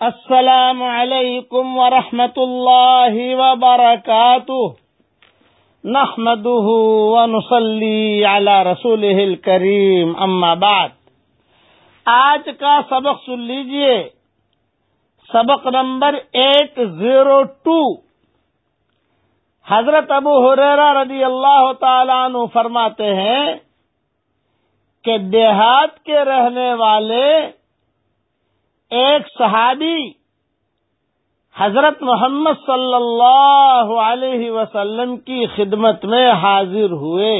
السلام علیکم ورحمۃ اللہ وبرکاتہ۔ نحمده ونصلي على رسوله الكريم اما بعد۔ آج کا سبق سن لیجیے۔ سبق نمبر ایٹ زیرو ٹو۔ حضرت ابو حریرا رضی اللہ تعالیٰ عنہ فرماتے ہیں کہ دیہات کے رہنے والے ایک صحابی حضرت محمد صلی اللہ علیہ وسلم کی خدمت میں حاضر ہوئے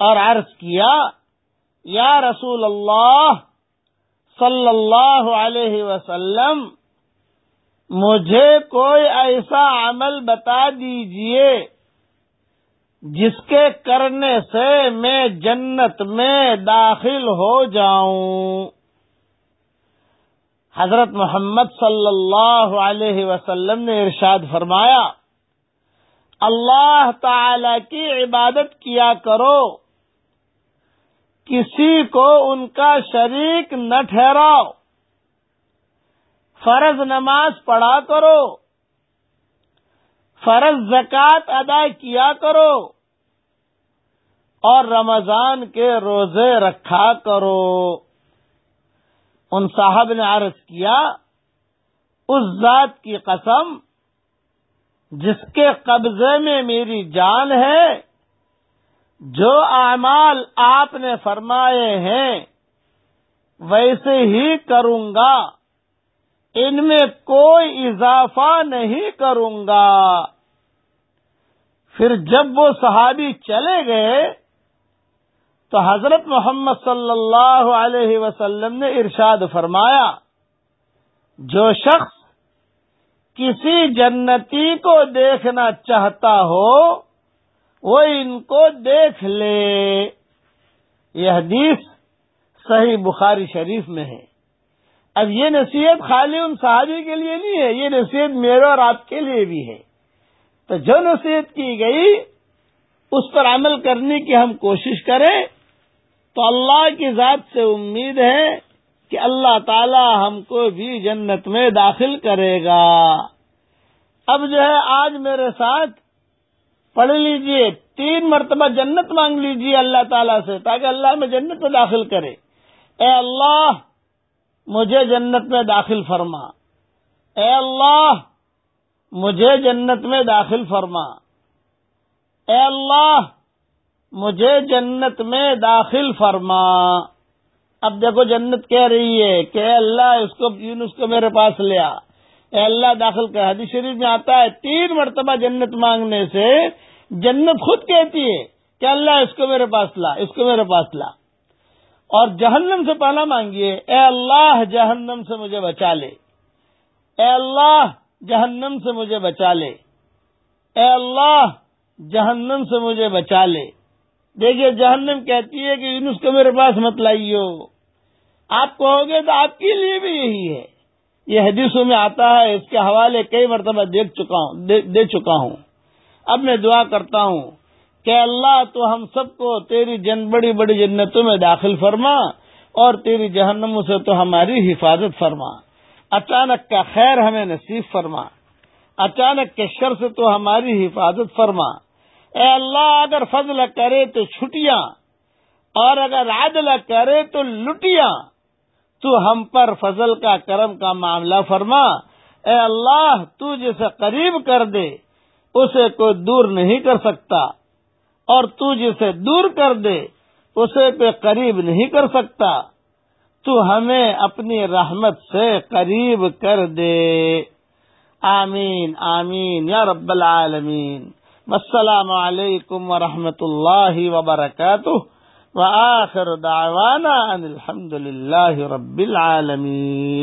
اور عرض کیا، یا رسول اللہ صلی اللہ علیہ وسلم، مجھے کوئی ایسا عمل بتا دیجیے جس کے کرنے سے میں جنت میں داخل ہو جاؤں۔ حضرت محمد صلی اللہ علیہ وسلم نے ارشاد فرمایا، اللہ تعالی کی عبادت کیا کرو، کسی کو ان کا شریک نہ ٹھہراؤ، فرض نماز پڑھا کرو، فرض زکوٰۃ ادا کیا کرو، اور رمضان کے روزے رکھا کرو۔ ان صاحب نے عرض کیا، اس ذات کی قسم جس کے قبضے میں میری جان ہے، جو اعمال آپ نے فرمائے ہیں، ویسے ہی کروں گا۔ ان میں کوئی اضافہ نہیں کروں گا۔ پھر جب وہ صحابی چلے گئے تو حضرت محمد صلی اللہ علیہ وسلم نے ارشاد فرمایا، جو شخص کسی جنتی کو دیکھنا چاہتا ہو، وہ ان کو دیکھ لے۔ یہ حدیث صحیح بخاری شریف میں ہے۔ اب یہ نصیحت خالی ان صحابی کے لیے نہیں ہے، یہ نصیحت میرے اور آپ کے لیے بھی ہے۔ تو جو نصیحت کی گئی، اس پر عمل کرنے کی ہم کوشش کریں۔ تو اللہ کی ذات سے امید ہے کہ اللہ تعالی ہم کو بھی جنت میں داخل کرے گا۔ اب جو ہے آج میرے ساتھ پڑھ لیجیے، تین مرتبہ جنت مانگ لیجیے اللہ تعالیٰ سے تاکہ اللہ میں جنت میں داخل کرے۔ اے اللہ، مجھے جنت میں داخل فرما۔ اے اللہ، مجھے جنت میں داخل فرما۔ اے اللہ مجھے جنت میں داخل فرما۔ اب دیکھو جنت کہہ رہی ہے کہ اے اللہ اس کو یونس کو میرے پاس لیا اے اللہ داخل کر۔ حدیث شریف میں آتا ہے تین مرتبہ جنت مانگنے سے جنت خود کہتی ہے کہ اللہ اس کو میرے پاس لا، اس کو میرے پاس لا۔ اور جہنم سے پہلا مانگیے۔ اے اللہ جہنم سے مجھے بچا لے۔ اے اللہ جہنم سے مجھے بچا لے۔ اے اللہ جہنم سے مجھے بچا لے۔ دیکھیے جہنم کہتی ہے کہ یونس کو میرے پاس مت لائیو۔ آپ کہو گے تو آپ کے لیے بھی یہی ہے۔ یہ حدیثوں میں آتا ہے، اس کے حوالے کئی مرتبہ دیکھ چکا ہوں، دے چکا ہوں۔ اب میں دعا کرتا ہوں کہ اللہ تو ہم سب کو تیری جن، بڑی بڑی جنتوں میں داخل فرما اور تیری جہنموں سے تو ہماری حفاظت فرما۔ اچانک کا خیر ہمیں نصیب فرما۔ اچانک کے شر سے تو ہماری حفاظت فرما۔ اے اللہ اگر فضل کرے تو چھٹیاں، اور اگر عدل کرے تو لٹیاں۔ تو ہم پر فضل کا کرم کا معاملہ فرما۔ اے اللہ، تو جسے قریب کر دے، اسے کوئی دور نہیں کر سکتا۔ اور تو جسے دور کر دے، اسے کوئی قریب نہیں کر سکتا۔ تو ہمیں اپنی رحمت سے قریب کر دے۔ آمین آمین، یا رب العالمین۔ والسلام عليكم ورحمة الله وبركاته. وآخر دعوانا أن الحمد لله رب العالمين.